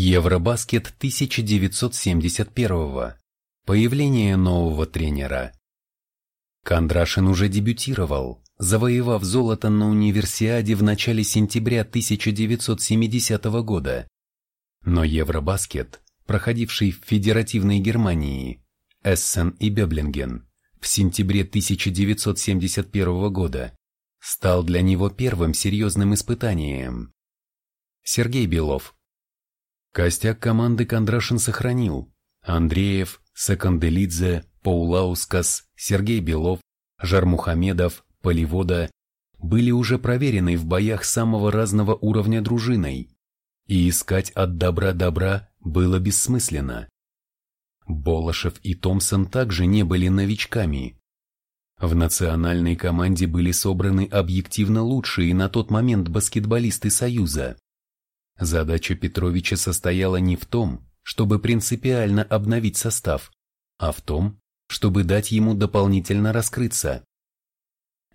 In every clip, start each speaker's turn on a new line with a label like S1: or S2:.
S1: Евробаскет 1971. Появление нового тренера. Кондрашин уже дебютировал, завоевав золото на универсиаде в начале сентября 1970 года. Но Евробаскет, проходивший в федеративной Германии, Эссен и Беблинген, в сентябре 1971 года, стал для него первым серьезным испытанием. Сергей Белов, Костяк команды Кондрашин сохранил. Андреев, Саканделидзе, Паулаускас, Сергей Белов, Жармухамедов, Поливода были уже проверены в боях самого разного уровня дружиной, и искать от добра добра было бессмысленно. Болошев и Томпсон также не были новичками. В национальной команде были собраны объективно лучшие на тот момент баскетболисты Союза. Задача Петровича состояла не в том, чтобы принципиально обновить состав, а в том, чтобы дать ему дополнительно раскрыться.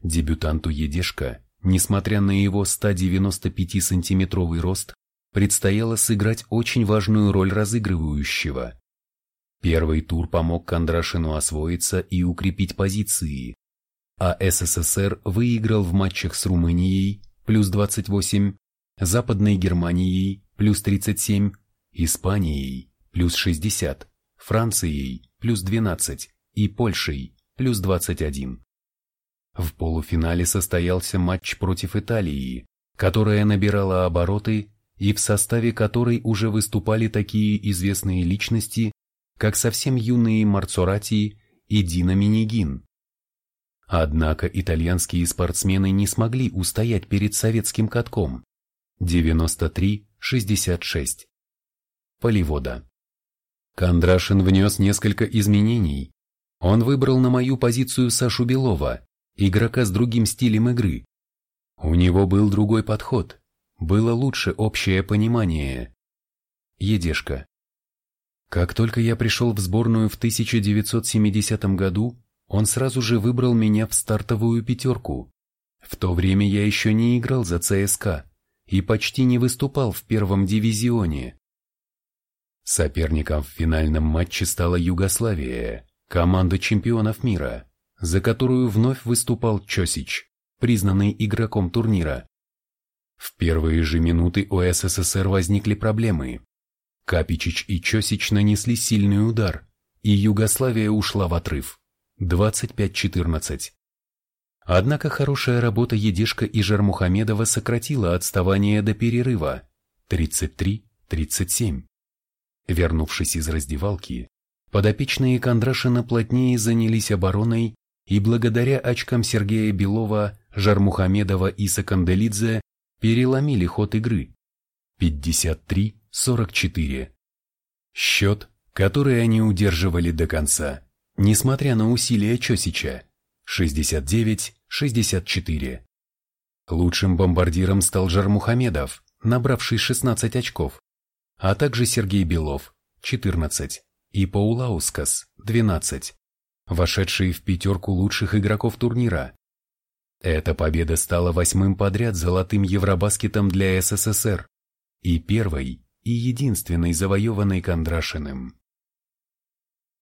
S1: Дебютанту Едешко, несмотря на его 195-сантиметровый рост, предстояло сыграть очень важную роль разыгрывающего. Первый тур помог Кондрашину освоиться и укрепить позиции, а СССР выиграл в матчах с Румынией плюс 28 Западной Германией плюс 37, Испанией плюс 60, Францией плюс 12 и Польшей плюс 21. В полуфинале состоялся матч против Италии, которая набирала обороты и в составе которой уже выступали такие известные личности, как совсем юные Марцорати и Дина Минигин. Однако итальянские спортсмены не смогли устоять перед советским катком. 93-66. Поливода. Кондрашин внес несколько изменений. Он выбрал на мою позицию Сашу Белова, игрока с другим стилем игры. У него был другой подход, было лучше общее понимание. Едешка. Как только я пришел в сборную в 1970 году, он сразу же выбрал меня в стартовую пятерку. В то время я еще не играл за ЦСКА и почти не выступал в первом дивизионе. Соперником в финальном матче стала Югославия, команда чемпионов мира, за которую вновь выступал Чосич, признанный игроком турнира. В первые же минуты у СССР возникли проблемы. Капичич и Чосич нанесли сильный удар, и Югославия ушла в отрыв. 25-14. Однако хорошая работа Едешка и Жармухамедова сократила отставание до перерыва 33-37. Вернувшись из раздевалки, подопечные Кондрашина плотнее занялись обороной и благодаря очкам Сергея Белова, Жармухамедова и Саканделидзе переломили ход игры 53-44. Счет, который они удерживали до конца, несмотря на усилия Чосича, 69-64. Лучшим бомбардиром стал Жармухамедов, набравший 16 очков, а также Сергей Белов, 14, и Паулаускас, 12, вошедшие в пятерку лучших игроков турнира. Эта победа стала восьмым подряд золотым Евробаскетом для СССР и первой и единственной завоеванной Кондрашиным.